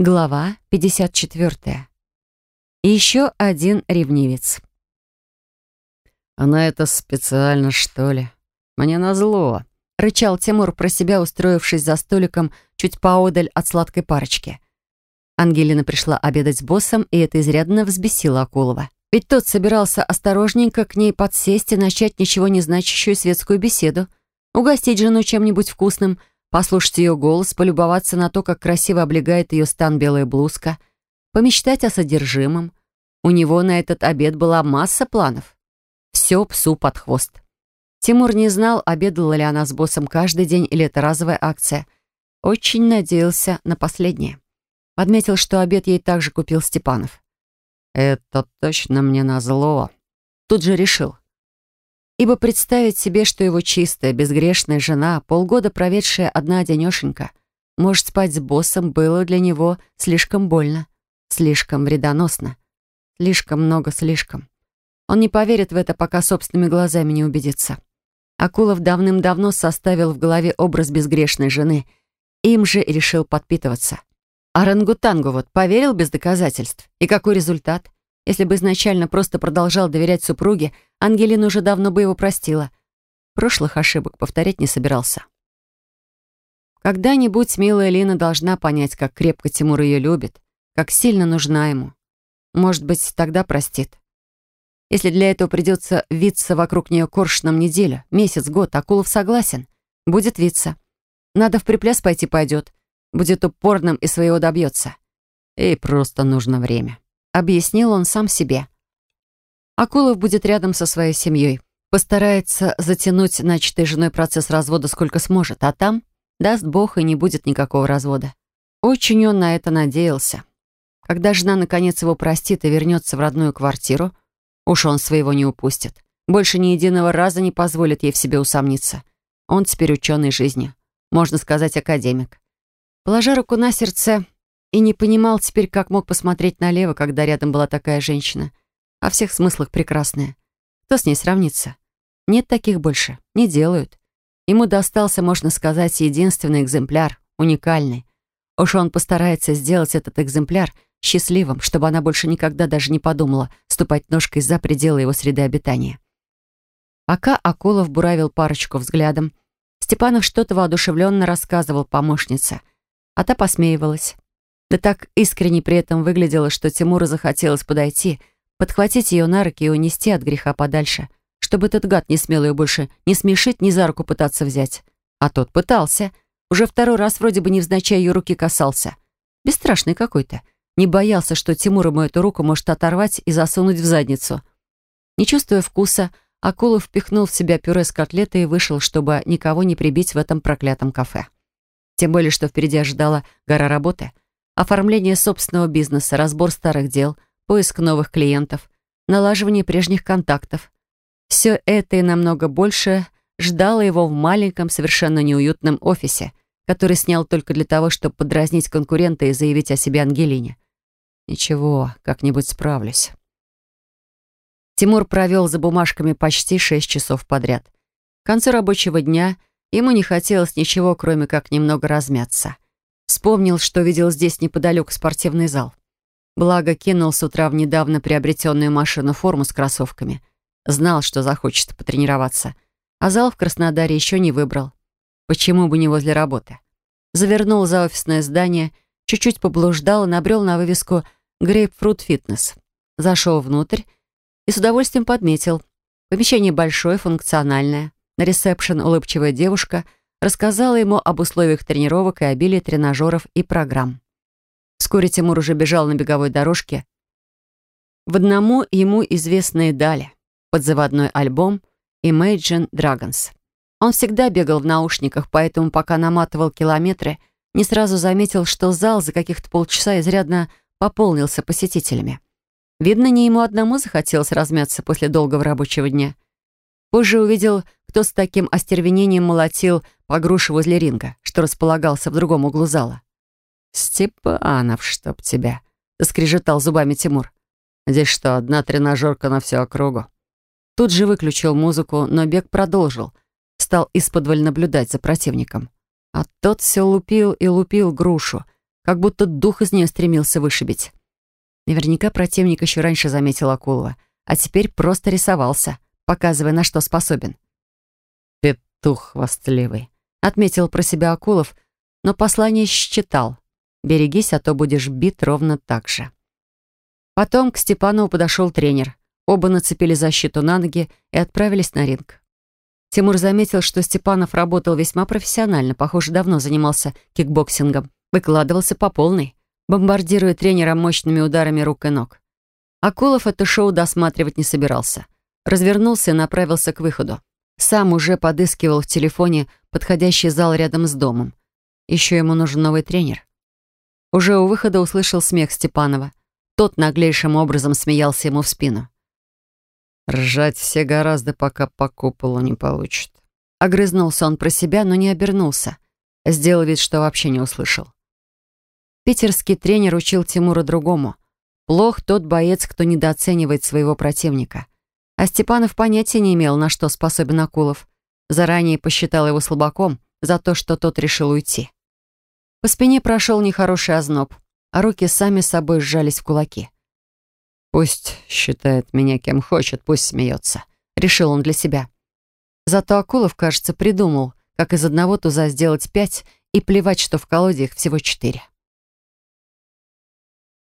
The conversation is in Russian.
Глава 54. И еще один ревнивец. «Она это специально, что ли? Мне назло!» — рычал Тимур про себя, устроившись за столиком чуть поодаль от сладкой парочки. Ангелина пришла обедать с боссом, и это изрядно взбесило Акулова. Ведь тот собирался осторожненько к ней подсесть и начать ничего не значащую светскую беседу, угостить жену чем-нибудь вкусным — послушать ее голос, полюбоваться на то, как красиво облегает ее стан белая блузка, помечтать о содержимом. У него на этот обед была масса планов. Все псу под хвост. Тимур не знал, обедала ли она с боссом каждый день или это разовая акция. Очень надеялся на последнее. Подметил, что обед ей также купил Степанов. «Это точно мне назло». Тут же решил ибо представить себе, что его чистая, безгрешная жена, полгода проведшая одна-одинешенька, может спать с боссом, было для него слишком больно, слишком вредоносно, слишком много слишком. Он не поверит в это, пока собственными глазами не убедится. Акулов давным-давно составил в голове образ безгрешной жены, им же и решил подпитываться. А Рангутангу вот поверил без доказательств. И какой результат? Если бы изначально просто продолжал доверять супруге, Ангелина уже давно бы его простила. Прошлых ошибок повторять не собирался. Когда-нибудь милая Лина должна понять, как крепко Тимур ее любит, как сильно нужна ему. Может быть, тогда простит. Если для этого придется виться вокруг нее коршуном неделю, месяц, год, Акулов согласен. Будет виться. Надо в припляс пойти пойдет. Будет упорным и своего добьется. И просто нужно время объяснил он сам себе. Акулов будет рядом со своей семьей, постарается затянуть начатый женой процесс развода сколько сможет, а там, даст Бог, и не будет никакого развода. Очень он на это надеялся. Когда жена наконец его простит и вернется в родную квартиру, уж он своего не упустит. Больше ни единого раза не позволит ей в себе усомниться. Он теперь ученый жизни, можно сказать, академик. Положа руку на сердце, и не понимал теперь, как мог посмотреть налево, когда рядом была такая женщина. О всех смыслах прекрасная. Кто с ней сравнится? Нет таких больше. Не делают. Ему достался, можно сказать, единственный экземпляр, уникальный. Уж он постарается сделать этот экземпляр счастливым, чтобы она больше никогда даже не подумала ступать ножкой за пределы его среды обитания. Пока Акулов буравил парочку взглядом, Степанов что-то воодушевленно рассказывал помощнице, а та посмеивалась. Да так искренне при этом выглядело, что Тимуру захотелось подойти, подхватить ее на руки и унести от греха подальше, чтобы этот гад не смел ее больше ни смешить, ни за руку пытаться взять. А тот пытался. Уже второй раз вроде бы невзначай ее руки касался. Бесстрашный какой-то. Не боялся, что Тимур ему эту руку может оторвать и засунуть в задницу. Не чувствуя вкуса, Акулов впихнул в себя пюре с котлетой и вышел, чтобы никого не прибить в этом проклятом кафе. Тем более, что впереди ожидала гора работы — оформление собственного бизнеса, разбор старых дел, поиск новых клиентов, налаживание прежних контактов. Все это и намного больше ждало его в маленьком, совершенно неуютном офисе, который снял только для того, чтобы подразнить конкурента и заявить о себе Ангелине. «Ничего, как-нибудь справлюсь». Тимур провел за бумажками почти шесть часов подряд. К концу рабочего дня ему не хотелось ничего, кроме как немного размяться — Вспомнил, что видел здесь неподалеку спортивный зал. Благо, кинул с утра в недавно приобретенную машину форму с кроссовками. Знал, что захочет потренироваться. А зал в Краснодаре еще не выбрал. Почему бы не возле работы? Завернул за офисное здание, чуть-чуть поблуждал и набрел на вывеску «Грейпфрут Фитнес». Зашел внутрь и с удовольствием подметил. Помещение большое, функциональное. На ресепшн улыбчивая девушка — рассказала ему об условиях тренировок и обилии тренажеров и программ. Вскоре Тимур уже бежал на беговой дорожке в одному ему известные дали под заводной альбом Imagine Dragons. Он всегда бегал в наушниках, поэтому пока наматывал километры, не сразу заметил, что зал за каких-то полчаса изрядно пополнился посетителями. Видно, не ему одному захотелось размяться после долгого рабочего дня. Позже увидел, кто с таким остервенением молотил по груше возле ринга, что располагался в другом углу зала. «Степанов, чтоб тебя!» — заскрежетал зубами Тимур. «Здесь что, одна тренажерка на всю округу?» Тут же выключил музыку, но бег продолжил. Стал исподволь наблюдать за противником. А тот все лупил и лупил грушу. как будто дух из нее стремился вышибить. Наверняка противник еще раньше заметил Акулова, а теперь просто рисовался, показывая, на что способен. «Петух хвастливый», — отметил про себя Акулов, но послание считал. «Берегись, а то будешь бит ровно так же». Потом к Степанову подошел тренер. Оба нацепили защиту на ноги и отправились на ринг. Тимур заметил, что Степанов работал весьма профессионально, похоже, давно занимался кикбоксингом, выкладывался по полной, бомбардируя тренера мощными ударами рук и ног. Акулов это шоу досматривать не собирался. Развернулся и направился к выходу. Сам уже подыскивал в телефоне подходящий зал рядом с домом. Еще ему нужен новый тренер. Уже у выхода услышал смех Степанова. Тот наглейшим образом смеялся ему в спину. Ржать все гораздо, пока по куполу не получат. Огрызнулся он про себя, но не обернулся. Сделал вид, что вообще не услышал. Питерский тренер учил Тимура другому. Плох тот боец, кто недооценивает своего противника. А Степанов понятия не имел, на что способен Акулов. Заранее посчитал его слабаком за то, что тот решил уйти. По спине прошел нехороший озноб, а руки сами собой сжались в кулаки. Пусть считает меня кем хочет, пусть смеется. Решил он для себя. Зато Акулов, кажется, придумал, как из одного туза сделать пять и плевать, что в колоде их всего четыре.